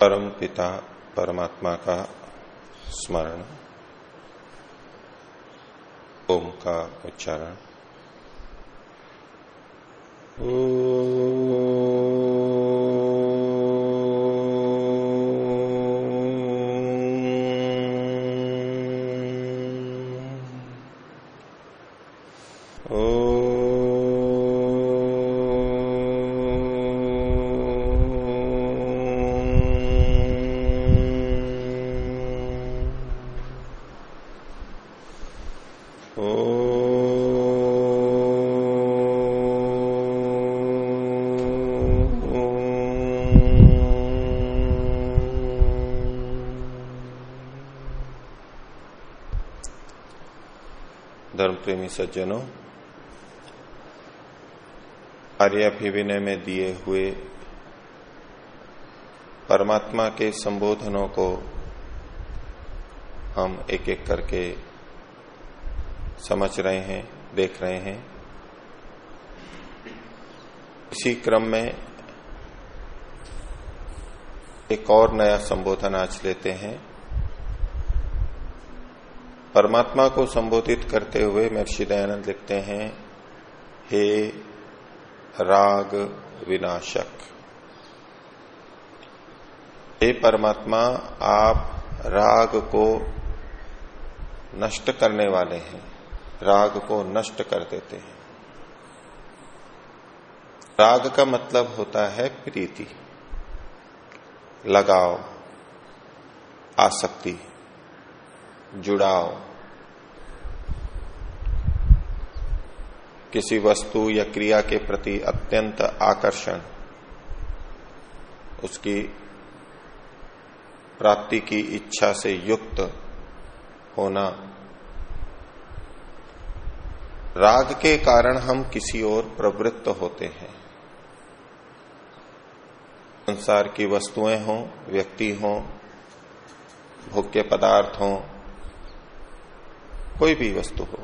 परम पिता परमात्मा का स्मरण ओम का उच्चारण। धर्म प्रेमी सज्जनों आर्याभिविनय में दिए हुए परमात्मा के संबोधनों को हम एक एक करके समझ रहे हैं, देख रहे हैं। इसी क्रम में एक और नया संबोधन आज लेते हैं। परमात्मा को संबोधित करते हुए महर्षि दयानंद लिखते हैं, हे राग विनाशक, हे परमात्मा, आप राग को नष्ट करने वाले हैं, राग को नष्ट कर देते हैं। राग का मतलब होता है प्रीति, लगाव, आसक्ति, जुड़ाव किसी वस्तु या क्रिया के प्रति अत्यंत आकर्षण, उसकी प्राप्ति की इच्छा से युक्त होना, राग के कारण हम किसी ओर प्रवृत्त होते हैं। संसार की वस्तुएँ हों, व्यक्ति हों, भोग्य पदार्थ हों, कोई भी वस्तु हो।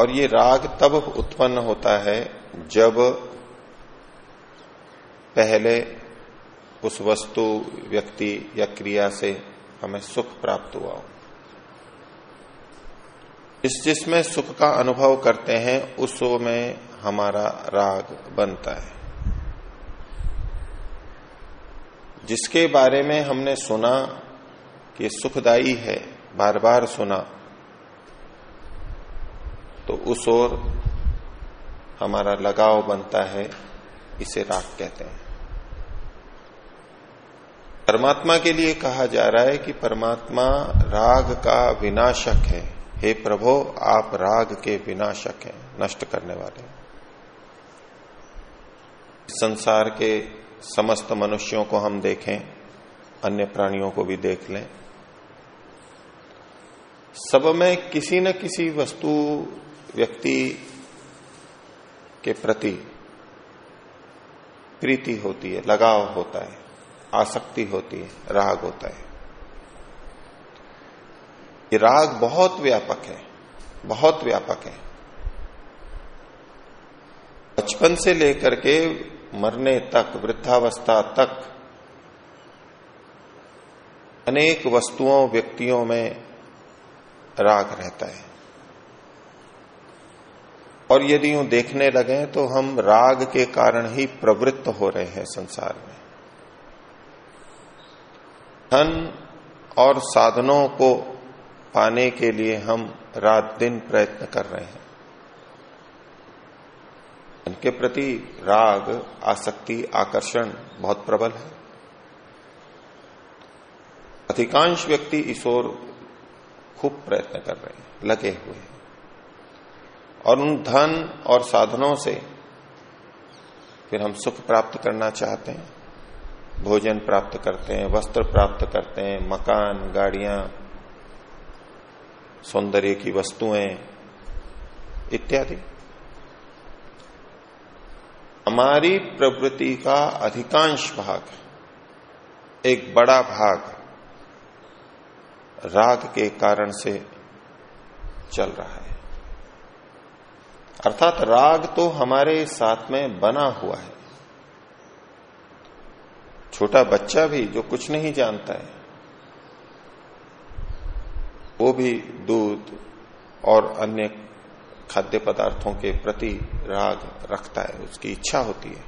और ये राग तब उत्पन्न होता है जब पहले उस वस्तु, व्यक्ति या क्रिया से हमें सुख प्राप्त हुआ हो। इस जिसमें सुख का अनुभव करते हैं, उस में हमारा राग बनता है। जिसके बारे में हमने सुना कि सुखदाई है, बार बार सुना तो उस ओर हमारा लगाव बनता है, इसे राग कहते हैं। परमात्मा के लिए कहा जा रहा है कि परमात्मा राग का विनाशक है। हे प्रभो, आप राग के विनाशक हैं, नष्ट करने वाले संसार के समस्त मनुष्यों को हम देखें, अन्य प्राणियों को भी देख लें। सब में किसी न किसी वस्तु व्यक्ति के प्रति प्रीति होती है, लगाव होता है, आसक्ति होती है, राग होता है। ये राग बहुत व्यापक है, बहुत व्यापक है। बचपन से लेकर के मरने तक, वृद्धावस्था तक, अनेक वस्तुओं, व्यक्तियों में राग रहता है। और यदि यूँ देखने लगे तो हम राग के कारण ही प्रवृत्त हो रहे हैं संसार में। धन और साधनों को पाने के लिए हम रात दिन प्रयत्न कर रहे हैं। उनके प्रति राग, आसक्ति, आकर्षण बहुत प्रबल है। अधिकांश व्यक्ति इस ओर खूब प्रयत्न कर रहे हैं, लगे हुए हैं। और उन धन और साधनों से फिर हम सुख प्राप्त करना चाहते हैं। भोजन प्राप्त करते हैं, वस्त्र प्राप्त करते हैं, मकान, गाड़ियाँ, सौंदर्य की वस्तुएँ, इत्यादि। हमारी प्रवृत्ति का अधिकांश भाग, एक बड़ा भाग, राग के कारण से चल रहा है। अर्थात राग तो हमारे साथ में बना हुआ है। छोटा बच्चा भी जो कुछ नहीं जानता है, वो भी दूध और अन्य खाद्य पदार्थों के प्रति राग रखता है, उसकी इच्छा होती है।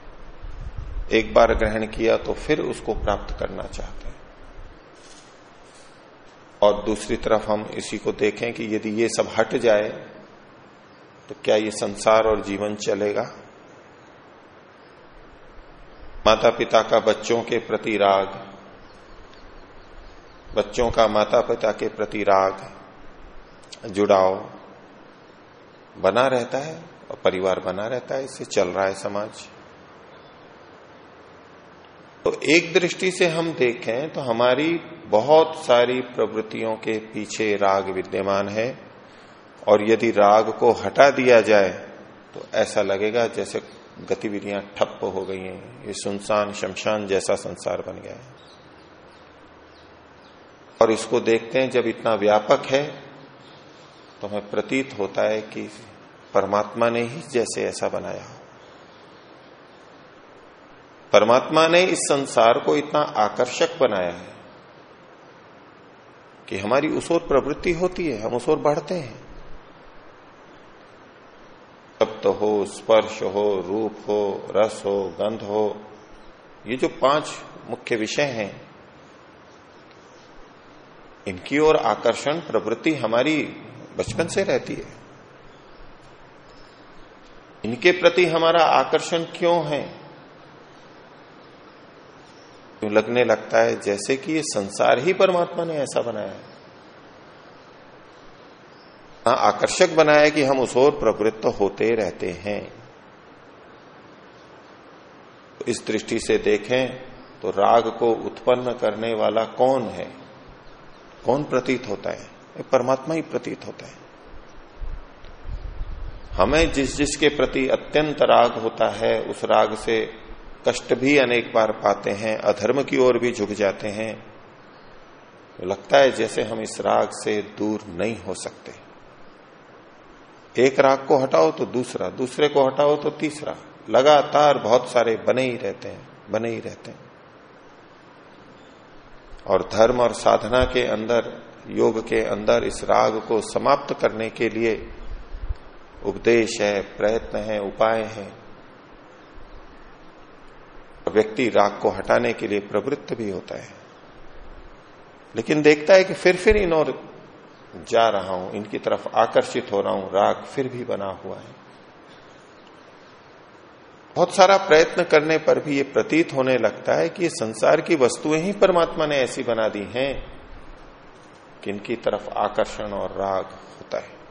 एक बार ग्रहण किया तो फिर उसको प्राप्त करना चाहते हैं। और दूसरी तरफ़ हम इसी को देखें कि यदि ये सब हट जाए तो क्या ये संसार और जीवन चलेगा? माता पिता का बच्चों के प्रति राग, बच्चों का माता पिता के प्रति राग, जुड़ाव बना रहता है और परिवार बना रहता है, इससे चल रहा है समाज। तो एक दृष्टि से हम देखें तो हमारी बहुत सारी प्रवृत्तियों के पीछे राग विद्यमान है। और यदि राग को हटा दिया जाए तो ऐसा लगेगा जैसे गतिविधियाँ ठप्प हो गई हैं। ये सुनसान, शमशान जैसा संसार बन गया है। और इसको देखते हैं, जब इतना व्यापक है तो हमें प्रतीत होता है कि परमात्मा ने ही जैसे ऐसा बनाया हो। परमात्मा ने इस संसार को इतना आकर्षक बनाया है कि हमारी उस ओर प्रवृत्ति होती है, हम उस ओर बढ़ते हैं। शब्द हो, स्पर्श हो, रूप हो, रस हो, गंध हो, ये जो पाँच मुख्य विषय हैं, इनकी ओर आकर्षण, प्रवृत्ति हमारी बचपन से रहती है। इनके प्रति हमारा आकर्षण क्यों है? क्यों लगने लगता है जैसे कि ये संसार ही परमात्मा ने ऐसा बनाया हाँ। आकर्षक बनाया कि हम उस ओर प्रवृत्त होते रहते हैं। तो इस दृष्टि से देखें तो राग को उत्पन्न करने वाला कौन है? कौन प्रतीत होता है? परमात्मा ही प्रतीत होता है। हमें जिस जिसके प्रति अत्यंत राग होता है, उस राग से कष्ट भी अनेक बार पाते हैं, अधर्म की ओर भी झुक जाते हैं। तो लगता है जैसे हम इस राग से दूर नहीं हो सकते। एक राग को हटाओ तो दूसरा, दूसरे को हटाओ तो तीसरा। लगातार बहुत सारे बने ही रहते हैं, बने ही रहते हैं। और धर्म और साधना के अंदर, योग के अंदर इस राग को समाप्त करने के लिए उपदेश है, प्रयत्न है, उपाय है। व्यक्ति राग को हटाने के लिए प्रवृत्त भी होता है। लेकिन देखता है कि फिर फिर इन और जा रहा हूँ, इनकी तरफ़ आकर्षित हो रहा हूँ, राग फिर भी बना हुआ है। बहुत सारा प्रयत्न करने पर भी ये प्रतीत होने लगता है कि संसार की वस्तुएँ ही परमात्मा ने ऐसी बना दी हैं कि इनकी तरफ़ आकर्षण और राग होता है।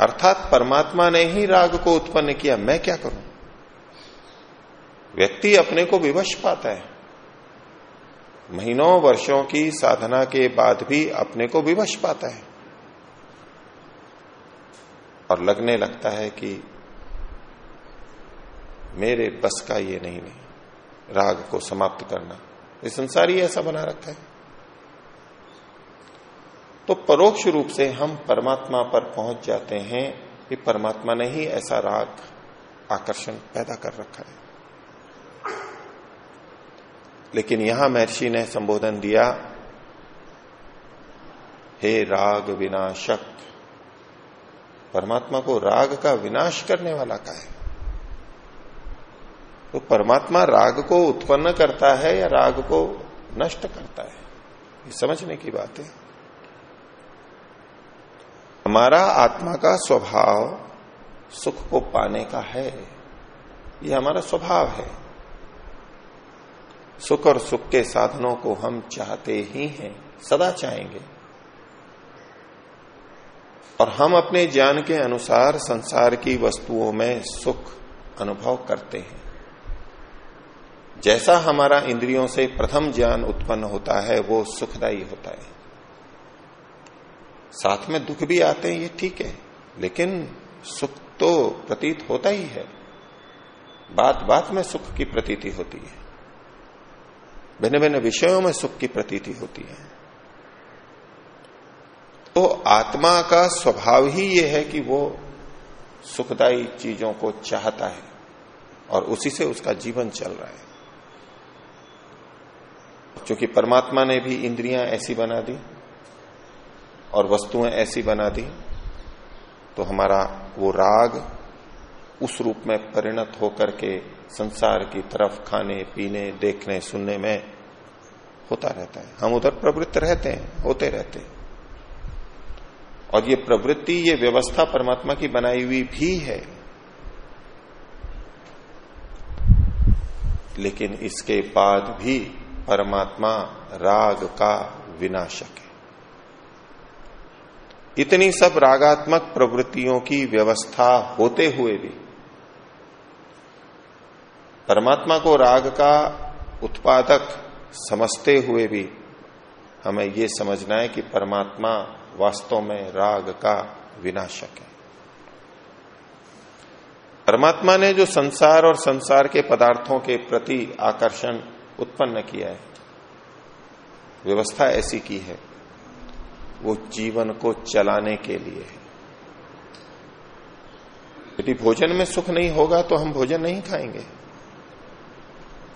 अर्थात परमात्मा ने ही राग को उत्पन्न किया, मैं क्या करूँ? व्यक्ति अपने को विवश पाता है। महीनों वर्षों की साधना के बाद भी अपने को विवश पाता है। और लगने लगता है कि मेरे बस का ये नहीं नहीं, राग को समाप्त करना, ये संसार ही ऐसा बना रखा है। तो परोक्ष रूप से हम परमात्मा पर पहुँच जाते हैं कि परमात्मा ने ही ऐसा राग, आकर्षण पैदा कर रखा है। लेकिन यहाँ महर्षि ने संबोधन दिया, हे राग विनाशक, परमात्मा को राग का विनाश करने वाला का है? तो परमात्मा राग को उत्पन्न करता है या राग को नष्ट करता है? ये समझने की बात है। हमारा आत्मा का स्वभाव सुख को पाने का है। ये हमारा स्वभाव है। सुख और सुख के साधनों को हम चाहते ही हैं, सदा चाहेंगे। और हम अपने ज्ञान के अनुसार संसार की वस्तुओं में सुख अनुभव करते हैं। जैसा हमारा इंद्रियों से प्रथम ज्ञान उत्पन्न होता है, वो सुखदायी होता है। साथ में दुख भी आते हैं, ये ठीक है, लेकिन सुख तो प्रतीत होता ही है। बात बात में सुख की प्रतीति होती है। भिन्न भिन्न विषयों में सुख की प्रतीति होती है। तो आत्मा का स्वभाव ही यह है कि वो सुखदायी चीज़ों को चाहता है और उसी से उसका जीवन चल रहा है। क्योंकि परमात्मा ने भी इंद्रियाँ ऐसी बना दी और वस्तुएँ ऐसी बना दी तो हमारा वो राग उस रूप में परिणत होकर के संसार की तरफ़ खाने, पीने, देखने, सुनने में होता रहता है। हम उधर प्रवृत्त रहते हैं, होते रहते हैं। और ये प्रवृत्ति, ये व्यवस्था परमात्मा की बनाई हुई भी है। लेकिन इसके बाद भी परमात्मा राग का विनाशक है। इतनी सब रागात्मक प्रवृत्तियों की व्यवस्था होते हुए भी परमात्मा को राग का उत्पादक समझते हुए भी हमें यह समझना है कि परमात्मा वास्तव में राग का विनाशक है। परमात्मा ने जो संसार और संसार के पदार्थों के प्रति आकर्षण उत्पन्न किया है, व्यवस्था ऐसी की है, वो जीवन को चलाने के लिए है। यदि भोजन में सुख नहीं होगा तो हम भोजन नहीं खाएँगे।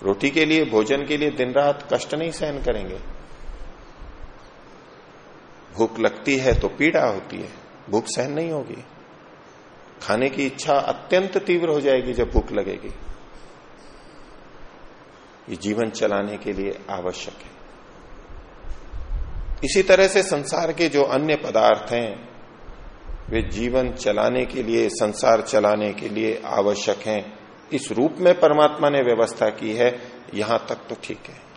रोटी के लिए, भोजन के लिए दिन रात कष्ट नहीं सहन करेंगे। भूख लगती है तो पीड़ा होती है, भूख सहन नहीं होगी। खाने की इच्छा अत्यंत तीव्र हो जाएगी जब भूख लगेगी। ये जीवन चलाने के लिए आवश्यक है। इसी तरह से संसार के जो अन्य पदार्थ हैं, वे जीवन चलाने के लिए, संसार चलाने के लिए आवश्यक हैं। इस रूप में परमात्मा ने व्यवस्था की है, यहाँ तक तो ठीक है।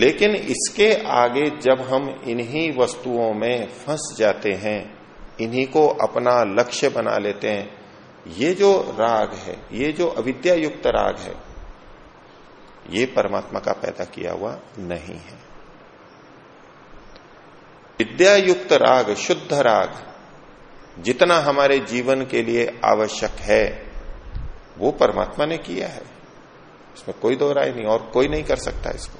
लेकिन इसके आगे जब हम इन्हीं वस्तुओं में फंस जाते हैं, इन्हीं को अपना लक्ष्य बना लेते हैं, ये जो राग है, ये जो अविद्या युक्त राग है, ये परमात्मा का पैदा किया हुआ नहीं है। विद्या युक्त राग, शुद्ध राग जितना हमारे जीवन के लिए आवश्यक है, वो परमात्मा ने किया है। इसमें कोई दो राय नहीं, और कोई नहीं कर सकता इसको।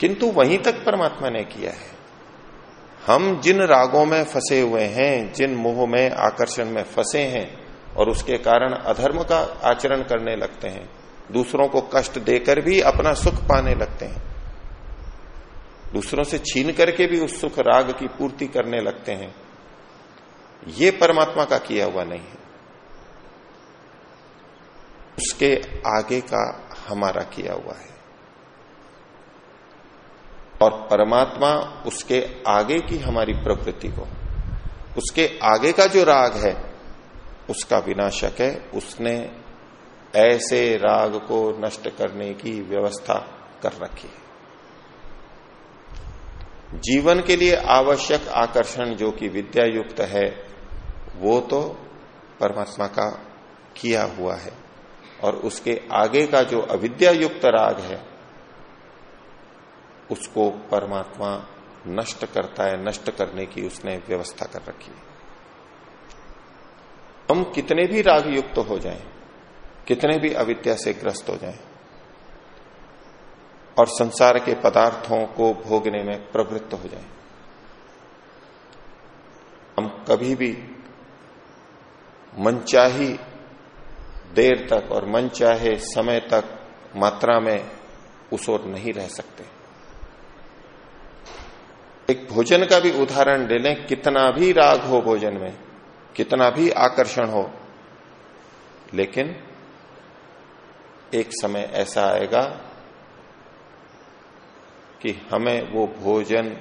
किंतु वहीं तक परमात्मा ने किया है। हम जिन रागों में फंसे हुए हैं, जिन मोह में, आकर्षण में फंसे हैं, और उसके कारण अधर्म का आचरण करने लगते हैं, दूसरों को कष्ट देकर भी अपना सुख पाने लगते हैं दूसरों से छीन करके भी उस सुख राग की पूर्ति करने लगते हैं। ये परमात्मा का किया हुआ नहीं है। उसके आगे का हमारा किया हुआ है। और परमात्मा उसके आगे की हमारी प्रवृत्ति को, उसके आगे का जो राग है, उसका विनाशक है। उसने ऐसे राग को नष्ट करने की व्यवस्था कर रखी है। जीवन के लिए आवश्यक आकर्षण जो कि विद्या युक्त है वो तो परमात्मा का किया हुआ है। और उसके आगे का जो अविद्या युक्त राग है उसको परमात्मा नष्ट करता है नष्ट करने की उसने व्यवस्था कर रखी है। हम कितने भी राग युक्त हो जाएँ, कितने भी अविद्या से ग्रस्त हो जाएँ और संसार के पदार्थों को भोगने में प्रवृत्त हो जाए। हम कभी भी मनचाही देर तक और मन चाहे समय तक मात्रा में उस ओर नहीं रह सकते। एक भोजन का भी उदाहरण ले लें, कितना भी राग हो भोजन में, कितना भी आकर्षण हो, लेकिन एक समय ऐसा आएगा कि हमें वो भोजन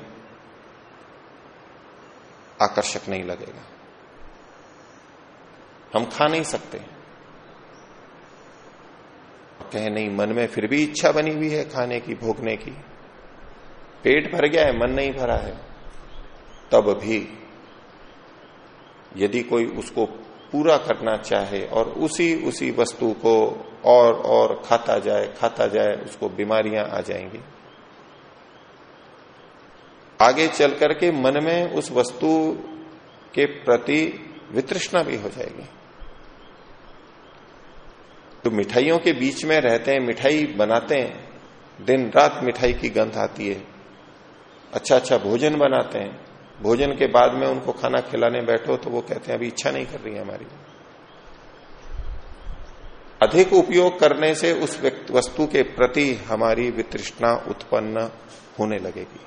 आकर्षक नहीं लगेगा। हम खा नहीं सकते। कहे, नहीं, मन में फिर भी इच्छा बनी हुई है खाने की, भोगने की। पेट भर गया है, मन नहीं भरा है। तब भी यदि कोई उसको पूरा करना चाहे और उसी उसी वस्तु को और और खाता जाए खाता जाए, उसको बीमारियाँ आ जाएँगी। आगे चल करके मन में उस वस्तु के प्रति वित्रष्णा भी हो जाएगी। तो मिठाइयों के बीच में रहते हैं, मिठाई बनाते हैं, दिन रात मिठाई की गंध आती है। अच्छा अच्छा भोजन बनाते हैं। भोजन के बाद में उनको खाना खिलाने बैठो तो वो कहते हैं, अभी इच्छा नहीं कर रही है हमारी। अधिक उपयोग करने से उस वस्तु के प्रति हमारी वितृष्णा उत्पन्न होने लगेगी।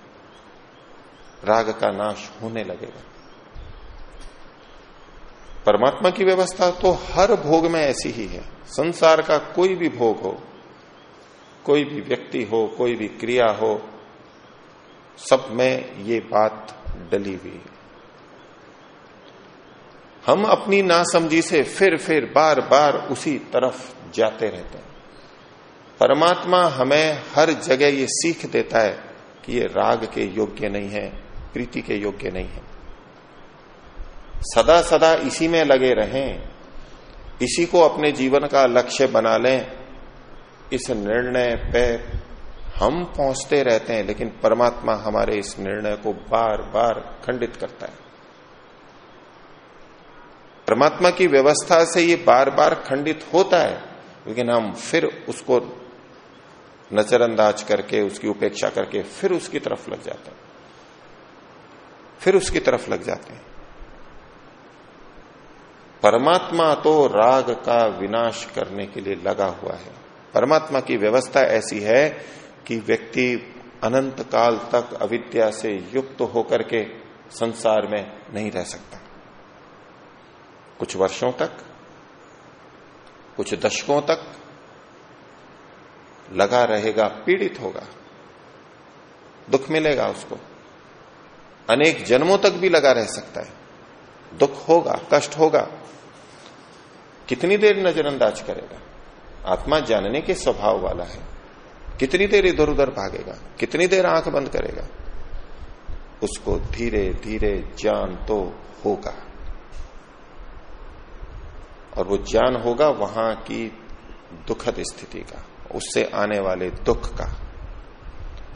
राग का नाश होने लगेगा। परमात्मा की व्यवस्था तो हर भोग में ऐसी ही है। संसार का कोई भी भोग हो, कोई भी व्यक्ति हो, कोई भी क्रिया हो, सब में ये बात डली हुई है। हम अपनी नासमझी से फिर फिर बार बार उसी तरफ़ जाते रहते हैं। परमात्मा हमें हर जगह ये सीख देता है कि ये राग के योग्य नहीं है प्रीति के योग्य नहीं है। सदा सदा इसी में लगे रहें, इसी को अपने जीवन का लक्ष्य बना लें। इस निर्णय पे हम पहुँचते रहते हैं, लेकिन परमात्मा हमारे इस निर्णय को बार बार खंडित करता है। परमात्मा की व्यवस्था से ये बार बार खंडित होता है, लेकिन हम फिर उसको नजरअंदाज करके, उसकी उपेक्षा करके फिर उसकी तरफ़ लग जाते हैं। फिर उसकी तरफ़ लग जाते हैं। परमात्मा तो राग का विनाश करने के लिए लगा हुआ है। परमात्मा की व्यवस्था ऐसी है कि व्यक्ति अनंत काल तक अविद्या से युक्त होकर के संसार में नहीं रह सकता। कुछ वर्षों तक, कुछ दशकों तक लगा रहेगा, पीड़ित होगा। दुख मिलेगा उसको। अनेक जन्मों तक भी लगा रह सकता है। दुख होगा, कष्ट होगा। कितनी देर नजरअंदाज करेगा? आत्मा जानने के स्वभाव वाला है। कितनी देर इधर उधर भागेगा? कितनी देर आँख बंद करेगा? उसको धीरे धीरे जान तो होगा। और वो ज्ञान होगा वहाँ की दुखद स्थिति का, उससे आने वाले दुख का।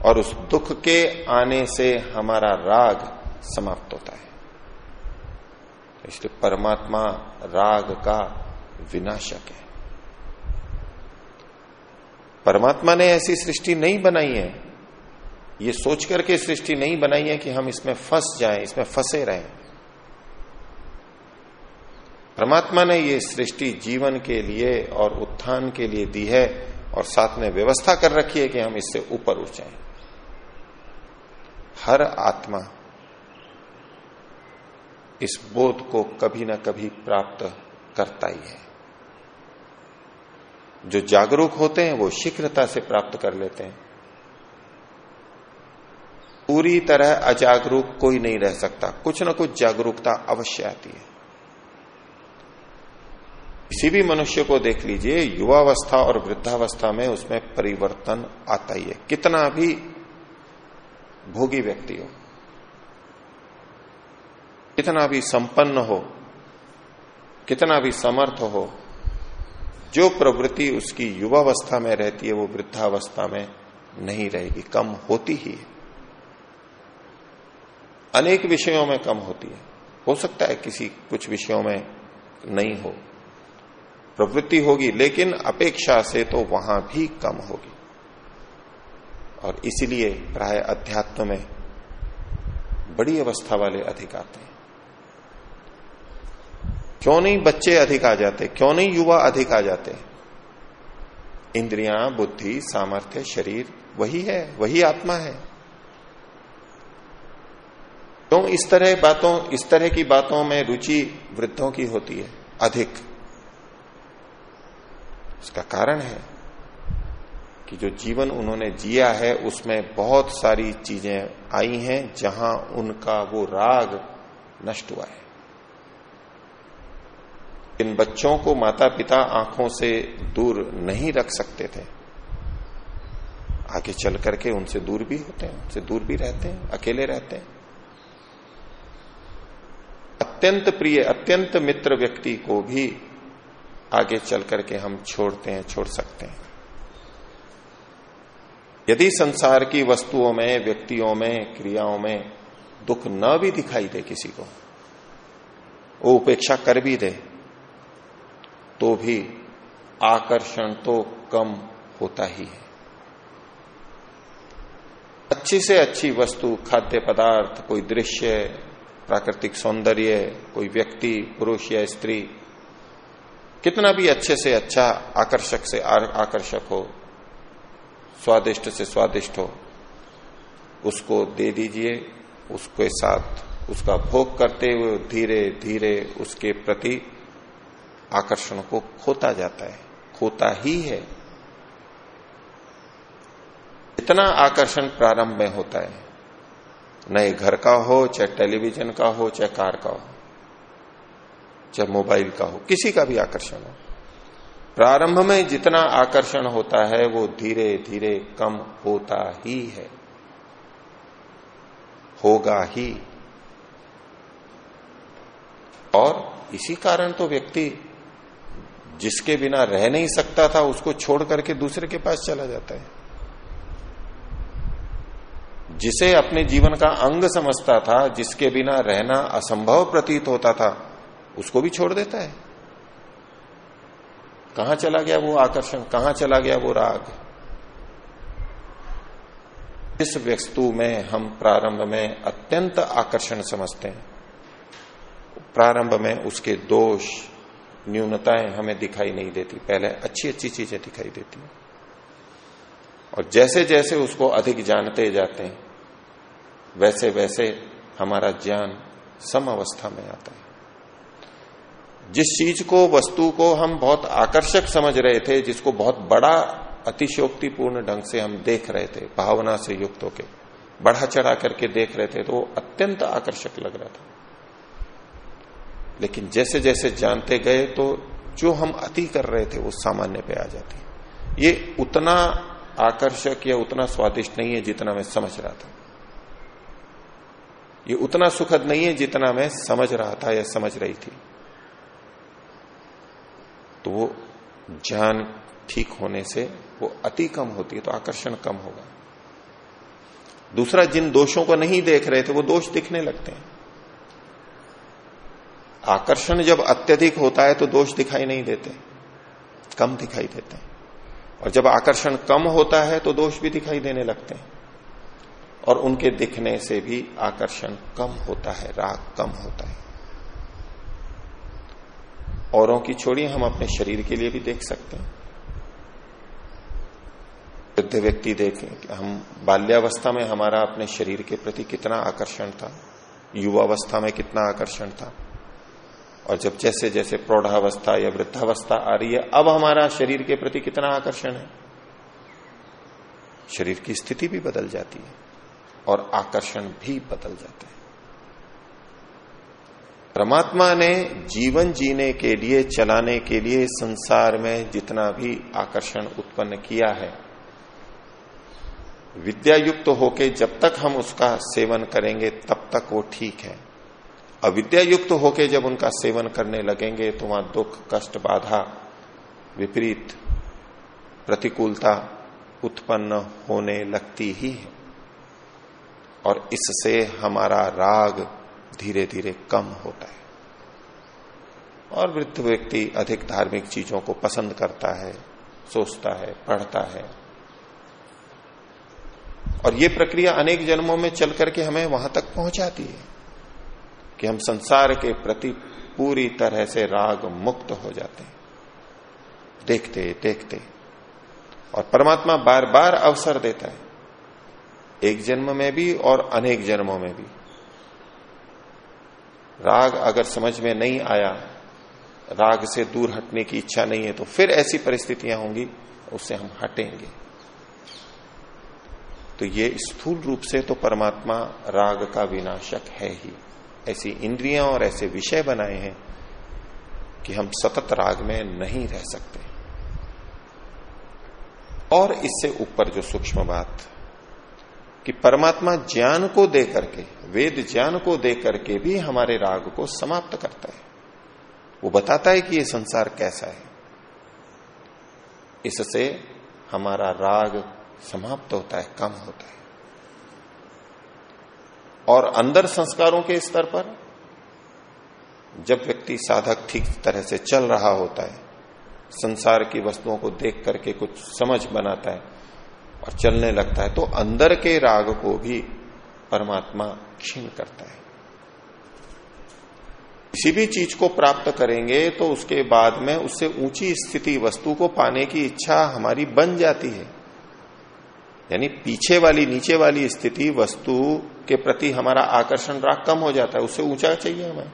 और उस दुख के आने से हमारा राग समाप्त होता है। इसलिए परमात्मा राग का विनाशक है। परमात्मा ने ऐसी सृष्टि नहीं बनाई है। ये सोच करके सृष्टि नहीं बनाई है कि हम इसमें फंस जाएँ, इसमें फंसे रहें। परमात्मा ने ये सृष्टि जीवन के लिए और उत्थान के लिए दी है और साथ में व्यवस्था कर रखी है कि हम इससे ऊपर उठ जाएँ। हर आत्मा इस बोध को कभी ना कभी प्राप्त करता ही है। जो जागरूक होते हैं, वो शीघ्रता से प्राप्त कर लेते हैं। पूरी तरह अजागरूक कोई नहीं रह सकता। कुछ ना कुछ जागरूकता अवश्य आती है। किसी भी मनुष्य को देख लीजिए, युवावस्था और वृद्धावस्था में उसमें परिवर्तन आता ही है। कितना भी भोगी व्यक्ति हो। कितना भी संपन्न हो, कितना भी समर्थ हो, जो प्रवृत्ति उसकी युवावस्था में रहती है, वो वृद्धावस्था में नहीं रहेगी, कम होती ही है। अनेक विषयों में कम होती है। हो सकता है किसी कुछ विषयों में नहीं हो। प्रवृत्ति होगी, लेकिन अपेक्षा से तो वहाँ भी कम होगी। और इसीलिए प्राय अध्यात्म में बड़ी अवस्था वाले अधिक आते हैं। क्यों नहीं बच्चे अधिक आ जाते? क्यों नहीं युवा अधिक आ जाते? इंद्रियाँ, बुद्धि, सामर्थ्य, शरीर, वही है, वही आत्मा है। क्यों तो इस तरह बातों, इस तरह की बातों में रुचि वृद्धों की होती है? अधिक। इसका कारण है कि जो जीवन उन्होंने जिया है, उसमें बहुत सारी चीज़ें आई हैं जहाँ उनका वो राग नष्ट हुआ है। इन बच्चों को माता पिता आँखों से दूर नहीं रख सकते थे। आगे चल करके उनसे दूर भी होते हैं, उनसे दूर भी रहते हैं, अकेले रहते हैं। अत्यंत प्रिय, अत्यंत मित्र व्यक्ति को भी आगे चल करके हम छोड़ते हैं, छोड़ सकते हैं। यदि संसार की वस्तुओं में, व्यक्तियों में, क्रियाओं में दुख न भी दिखाई दे किसी को, वो उपेक्षा कर भी दे तो भी आकर्षण तो कम होता ही है। अच्छी से अच्छी वस्तु, खाद्य पदार्थ, कोई दृश्य, प्राकृतिक सौंदर्य, कोई व्यक्ति, पुरुष या स्त्री, कितना भी अच्छे से अच्छा आकर्षक से आकर्षक हो स्वादिष्ट से स्वादिष्ट हो, उसको दे दीजिए, उसके साथ, उसका भोग करते हुए धीरे धीरे उसके प्रति आकर्षण को खोता जाता है, खोता ही है। इतना आकर्षण प्रारंभ में होता है, नए घर का हो, चाहे टेलीविज़न का हो, चाहे कार का हो, चाहे मोबाइल का हो, किसी का भी आकर्षण हो। प्रारंभ में जितना आकर्षण होता है, वो धीरे धीरे कम होता ही है। होगा ही। और इसी कारण तो व्यक्ति जिसके बिना रह नहीं सकता था, उसको छोड़ करके दूसरे के पास चला जाता है। जिसे अपने जीवन का अंग समझता था, जिसके बिना रहना असंभव प्रतीत होता था, उसको भी छोड़ देता है। कहाँ चला गया वो आकर्षण, कहाँ चला गया वो राग? इस वस्तु में हम प्रारंभ में अत्यंत आकर्षण समझते हैं। प्रारंभ में उसके दोष, न्यूनताएँ हमें दिखाई नहीं देती। पहले अच्छी अच्छी चीज़ें दिखाई देती हैं। और जैसे जैसे उसको अधिक जानते जाते हैं, वैसे वैसे हमारा ज्ञान सम अवस्था में आता है। जिस चीज़ को, वस्तु को हम बहुत आकर्षक समझ रहे थे, जिसको बहुत बड़ा अतिशोक्तिपूर्ण ढंग से हम देख रहे थे, भावना से युक्त होके, बढ़ा चढ़ा करके देख रहे थे तो वो अत्यंत आकर्षक लग रहा था। लेकिन जैसे जैसे जानते गए तो जो हम अति कर रहे थे, वो सामान्य पे आ जाती ये उतना आकर्षक या उतना स्वादिष्ट नहीं है जितना मैं समझ रहा था। ये उतना सुखद नहीं है जितना मैं समझ रहा था या समझ रही थी। तो वो ज्ञान ठीक होने से वो अति कम होती है तो आकर्षण कम होगा। दूसरा, जिन दोषों को नहीं देख रहे थे, वो दोष दिखने लगते हैं। आकर्षण जब अत्यधिक होता है तो दोष दिखाई नहीं देते, कम दिखाई देते हैं। और जब आकर्षण कम होता है तो दोष भी दिखाई देने लगते हैं। और उनके दिखने से भी आकर्षण कम होता है, राग कम होता है। औरों की छोड़िए हम अपने शरीर के लिए भी देख सकते हैं। वृद्ध व्यक्ति देखें हम बाल्यावस्था में हमारा अपने शरीर के प्रति कितना आकर्षण था, युवावस्था में कितना आकर्षण था। और जब जैसे जैसे प्रौढ़ावस्था या वृद्धावस्था आ रही है, अब हमारा शरीर के प्रति कितना आकर्षण है। शरीर की स्थिति भी बदल जाती है और आकर्षण भी बदल जाते हैं। परमात्मा ने जीवन जीने के लिए, चलाने के लिए संसार में जितना भी आकर्षण उत्पन्न किया है विद्या युक्त तो होके जब तक हम उसका सेवन करेंगे, तब तक वो ठीक है। अविद्या युक्त तो होके जब उनका सेवन करने लगेंगे तो वहाँ दुख, कष्ट, बाधा, विपरीत प्रतिकूलता उत्पन्न होने लगती ही है। और इससे हमारा राग धीरे धीरे कम होता है। और वृद्ध व्यक्ति अधिक धार्मिक चीज़ों को पसंद करता है, सोचता है, पढ़ता है। और ये प्रक्रिया अनेक जन्मों में चल करके हमें वहाँ तक पहुंचाती है कि हम संसार के प्रति पूरी तरह से राग मुक्त हो जाते हैं। देखते देखते। और परमात्मा बार बार अवसर देता है। एक जन्म में भी और अनेक जन्मों में भी। राग अगर समझ में नहीं आया, राग से दूर हटने की इच्छा नहीं है तो फिर ऐसी परिस्थितियाँ होंगी, उससे हम हटेंगे। तो ये स्थूल रूप से तो परमात्मा राग का विनाशक है ही। ऐसी इंद्रियाँ और ऐसे विषय बनाए हैं कि हम सतत राग में नहीं रह सकते। और इससे ऊपर जो सूक्ष्म बात कि परमात्मा ज्ञान को दे करके वेद ज्ञान को दे करके भी हमारे राग को समाप्त करता है। वो बताता है कि ये संसार कैसा है। इससे हमारा राग समाप्त होता है, कम होता है। और अंदर संस्कारों के स्तर पर, जब व्यक्ति साधक ठीक तरह से चल रहा होता है, संसार की वस्तुओं को देख करके कुछ समझ बनाता है और चलने लगता है तो अंदर के राग को भी परमात्मा क्षीण करता है। किसी भी चीज़ को प्राप्त करेंगे तो उसके बाद में उससे ऊँची स्थिति वस्तु को पाने की इच्छा हमारी बन जाती है। यानी पीछे वाली, नीचे वाली स्थिति वस्तु के प्रति हमारा आकर्षण राग कम हो जाता है, उससे ऊँचा चाहिए हमें।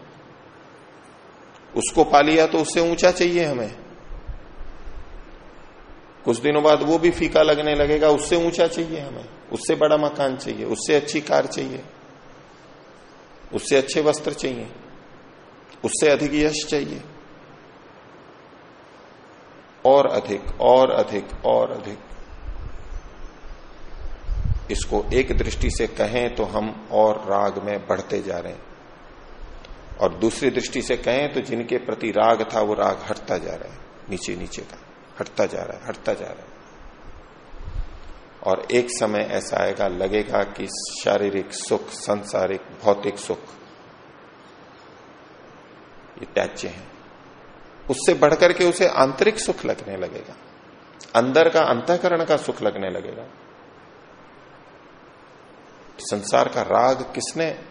उसको पा लिया तो उससे ऊँचा चाहिए हमें। कुछ दिनों बाद वो भी फीका लगने लगेगा, उससे ऊँचा चाहिए हमें, उससे बड़ा मकान चाहिए, उससे अच्छी कार चाहिए, उससे अच्छे वस्त्र चाहिए, उससे अधिक यश चाहिए, और अधिक और अधिक और अधिक। इसको एक दृष्टि से कहें तो हम और राग में बढ़ते जा रहे हैं। और दूसरी दृष्टि से कहें तो जिनके प्रति राग था, वो राग हटता जा रहा है नीचे नीचे का। हटता जा रहा है, हटता जा रहा है। और एक समय ऐसा आएगा, लगेगा कि शारीरिक सुख, संसारिक, भौतिक सुख, ये त्याज्य है। उससे बढ़कर के उसे आंतरिक सुख लगने लगेगा। अंदर का अंतकरण का सुख लगने लगेगा। संसार का राग किसने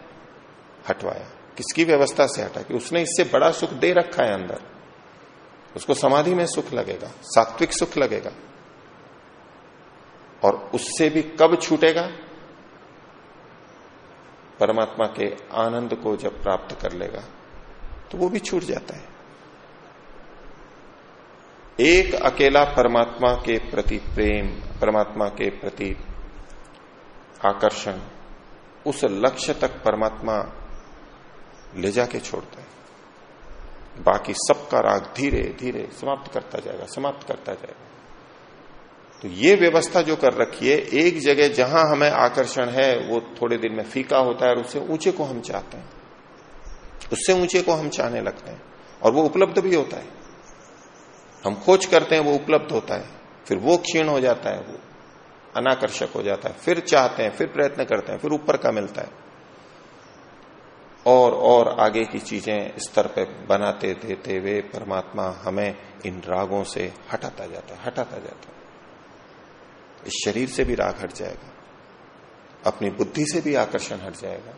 हटवाया? किसकी व्यवस्था से हटा कि उसने इससे बड़ा सुख दे रखा है अंदर? उसको समाधि में सुख लगेगा, सात्विक सुख लगेगा। और उससे भी कब छूटेगा? परमात्मा के आनंद को जब प्राप्त कर लेगा तो वो भी छूट जाता है। एक अकेला परमात्मा के प्रति प्रेम, परमात्मा के प्रति आकर्षण, उस लक्ष्य तक परमात्मा ले जाके छोड़ता है। बाकी सबका राग धीरे धीरे समाप्त करता जाएगा, समाप्त करता जाएगा। तो ये व्यवस्था जो कर रखी है, एक जगह जहाँ हमें आकर्षण है, वो थोड़े दिन में फीका होता है और उससे ऊँचे को हम चाहते हैं। उससे ऊँचे को हम चाहने लगते हैं और वो उपलब्ध भी होता है। हम खोज करते हैं, वो उपलब्ध होता है। फिर वो क्षीण हो जाता है, वो अनाकर्षक हो जाता है। फिर चाहते हैं, फिर प्रयत्न करते हैं, फिर ऊपर का मिलता है। और और आगे की चीज़ें स्तर पे बनाते, देते हुए परमात्मा हमें इन रागों से हटाता जाता है हटाता जाता। है इस शरीर से भी राग हट जाएगा, अपनी बुद्धि से भी आकर्षण हट जाएगा,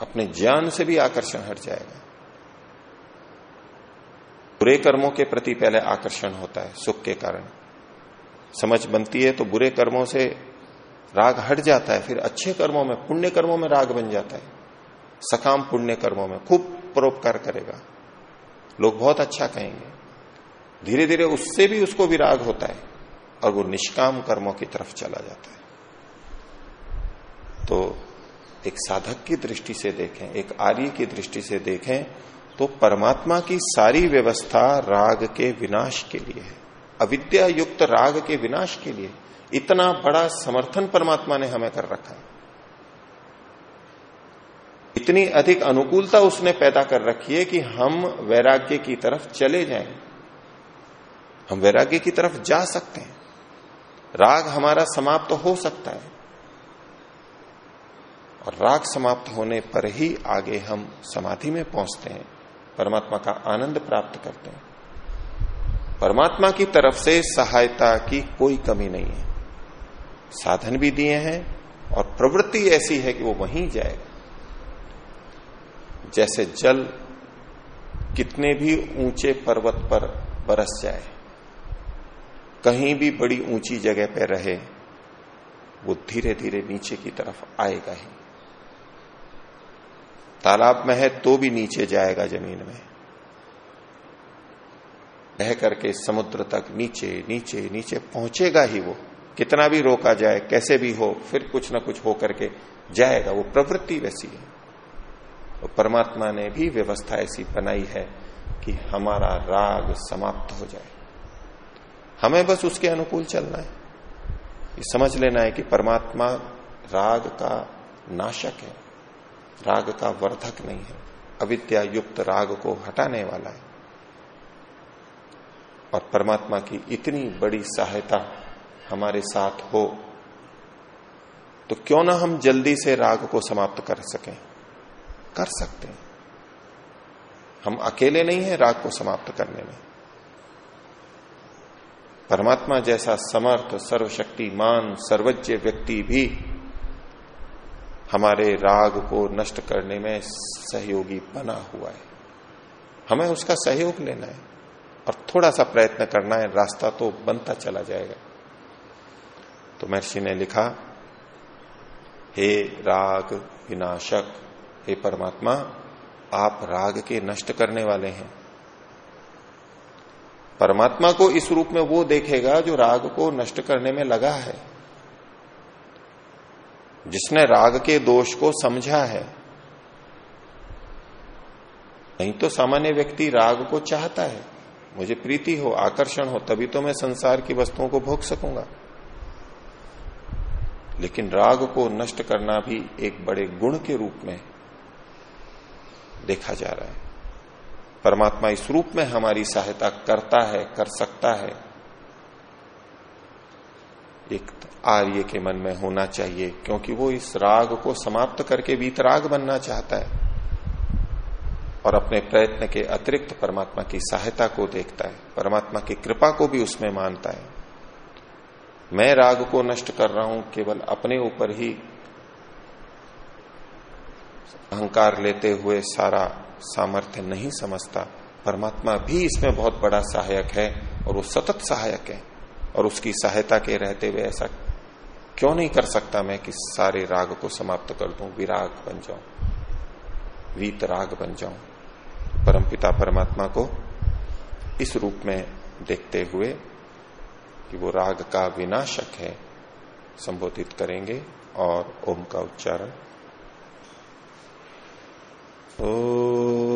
अपने ज्ञान से भी आकर्षण हट जाएगा। बुरे कर्मों के प्रति पहले आकर्षण होता है, सुख के कारण। समझ बनती है तो बुरे कर्मों से राग हट जाता है, फिर अच्छे कर्मों में, पुण्य कर्मों में राग बन जाता है। सकाम पुण्य कर्मों में खूब परोपकार करेगा। लोग बहुत अच्छा कहेंगे। धीरे धीरे उससे भी उसको विराग होता है और वो निष्काम कर्मों की तरफ़ चला जाता है। तो एक साधक की दृष्टि से देखें, एक आर्य की दृष्टि से देखें तो परमात्मा की सारी व्यवस्था राग के विनाश के लिए है। अविद्या युक्त राग के विनाश के लिए इतना बड़ा समर्थन परमात्मा ने हमें कर रखा है। इतनी अधिक अनुकूलता उसने पैदा कर रखी है कि हम वैराग्य की तरफ़ चले जाएँ। हम वैराग्य की तरफ़ जा सकते हैं। राग हमारा समाप्त तो हो सकता है। और राग समाप्त होने पर ही आगे हम समाधि में पहुँचते हैं। परमात्मा का आनंद प्राप्त करते हैं। परमात्मा की तरफ़ से सहायता की कोई कमी नहीं है। साधन भी दिए हैं और प्रवृत्ति ऐसी है कि वो वहीं जाएगा। जैसे जल कितने भी ऊँचे पर्वत पर बरस जाए, कहीं भी बड़ी ऊँची जगह पर रहे, वो धीरे धीरे नीचे की तरफ़ आएगा ही। तालाब में है तो भी नीचे जाएगा ज़मीन में। बह करके समुद्र तक नीचे नीचे नीचे पहुंचेगा ही वो। कितना भी रोका जाए, कैसे भी हो, फिर कुछ ना कुछ हो करके जाएगा। वो प्रवृत्ति वैसी है। तो परमात्मा ने भी व्यवस्था ऐसी बनाई है कि हमारा राग समाप्त हो जाए। हमें बस उसके अनुकूल चलना है। ये समझ लेना है कि परमात्मा राग का नाशक है, राग का वर्धक नहीं है अविद्या युक्त राग को हटाने वाला है। और परमात्मा की इतनी बड़ी सहायता हमारे साथ हो तो क्यों ना हम जल्दी से राग को समाप्त कर सकें? कर सकते हैं। हम अकेले नहीं हैं राग को समाप्त करने में। परमात्मा जैसा समर्थ, सर्वशक्तिमान, सर्वज्ञ व्यक्ति भी हमारे राग को नष्ट करने में सहयोगी बना हुआ है। हमें उसका सहयोग लेना है और थोड़ा सा प्रयत्न करना है, रास्ता तो बनता चला जाएगा। तो महर्षि ने लिखा, हे राग विनाशक हे परमात्मा, आप राग के नष्ट करने वाले हैं। परमात्मा को इस रूप में वो देखेगा जो राग को नष्ट करने में लगा है। जिसने राग के दोष को समझा है, नहीं तो सामान्य व्यक्ति राग को चाहता है। मुझे प्रीति हो, आकर्षण हो, तभी तो मैं संसार की वस्तुओं को भोग सकूँगा। लेकिन राग को नष्ट करना भी एक बड़े गुण के रूप में देखा जा रहा है। परमात्मा इस रूप में हमारी सहायता करता है, कर सकता है। एक आर्य के मन में होना चाहिए, क्योंकि वो इस राग को समाप्त करके वीतराग बनना चाहता है और अपने प्रयत्न के अतिरिक्त परमात्मा की सहायता को देखता है, परमात्मा की कृपा को भी उसमें मानता है। मैं राग को नष्ट कर रहा हूँ, केवल अपने ऊपर ही अहंकार लेते हुए सारा सामर्थ्य नहीं समझता। परमात्मा भी इसमें बहुत बड़ा सहायक है और वो सतत सहायक है। और उसकी सहायता के रहते हुए ऐसा क्यों नहीं कर सकता मैं कि सारे राग को समाप्त कर दूँ? विराग बन जाऊँ। वीत राग बन जाऊँ। परमपिता परमात्मा को इस रूप में देखते हुए कि वो राग का विनाशक है, संबोधित करेंगे और ओम का उच्चारण ओ